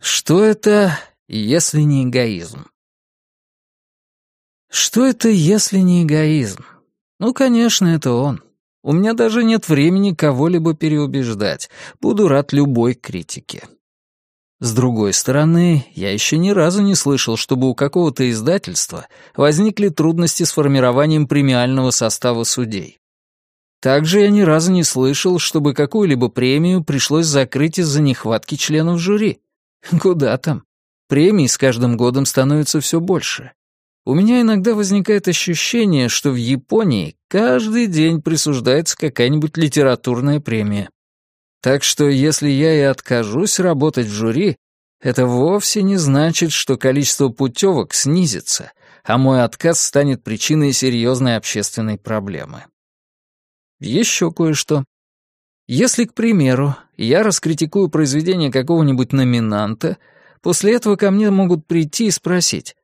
Что это, если не эгоизм? Что это, если не эгоизм? Ну, конечно, это он. У меня даже нет времени кого-либо переубеждать. Буду рад любой критике. С другой стороны, я еще ни разу не слышал, чтобы у какого-то издательства возникли трудности с формированием премиального состава судей. Также я ни разу не слышал, чтобы какую-либо премию пришлось закрыть из-за нехватки членов жюри. Куда там? Премий с каждым годом становится все больше. У меня иногда возникает ощущение, что в Японии каждый день присуждается какая-нибудь литературная премия. Так что если я и откажусь работать в жюри, это вовсе не значит, что количество путевок снизится, а мой отказ станет причиной серьезной общественной проблемы. Еще кое-что. Если, к примеру, я раскритикую произведение какого-нибудь номинанта, после этого ко мне могут прийти и спросить,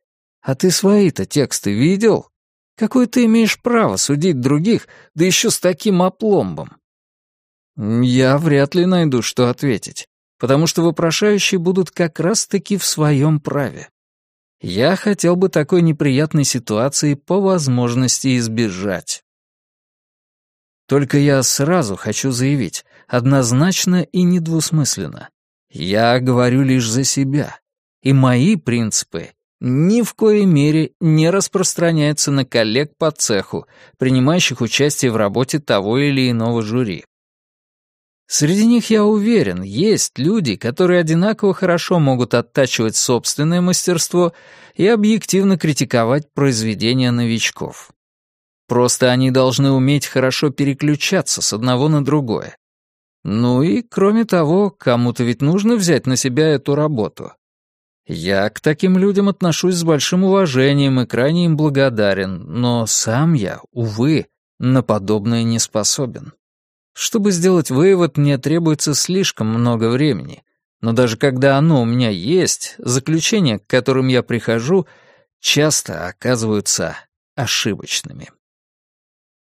«А ты свои-то тексты видел? Какое ты имеешь право судить других, да еще с таким опломбом?» Я вряд ли найду, что ответить, потому что вопрошающие будут как раз-таки в своем праве. Я хотел бы такой неприятной ситуации по возможности избежать. Только я сразу хочу заявить, однозначно и недвусмысленно. Я говорю лишь за себя, и мои принципы ни в коей мере не распространяются на коллег по цеху, принимающих участие в работе того или иного жюри. Среди них, я уверен, есть люди, которые одинаково хорошо могут оттачивать собственное мастерство и объективно критиковать произведения новичков. Просто они должны уметь хорошо переключаться с одного на другое. Ну и, кроме того, кому-то ведь нужно взять на себя эту работу. Я к таким людям отношусь с большим уважением и крайне им благодарен, но сам я, увы, на подобное не способен. Чтобы сделать вывод, мне требуется слишком много времени, но даже когда оно у меня есть, заключения, к которым я прихожу, часто оказываются ошибочными.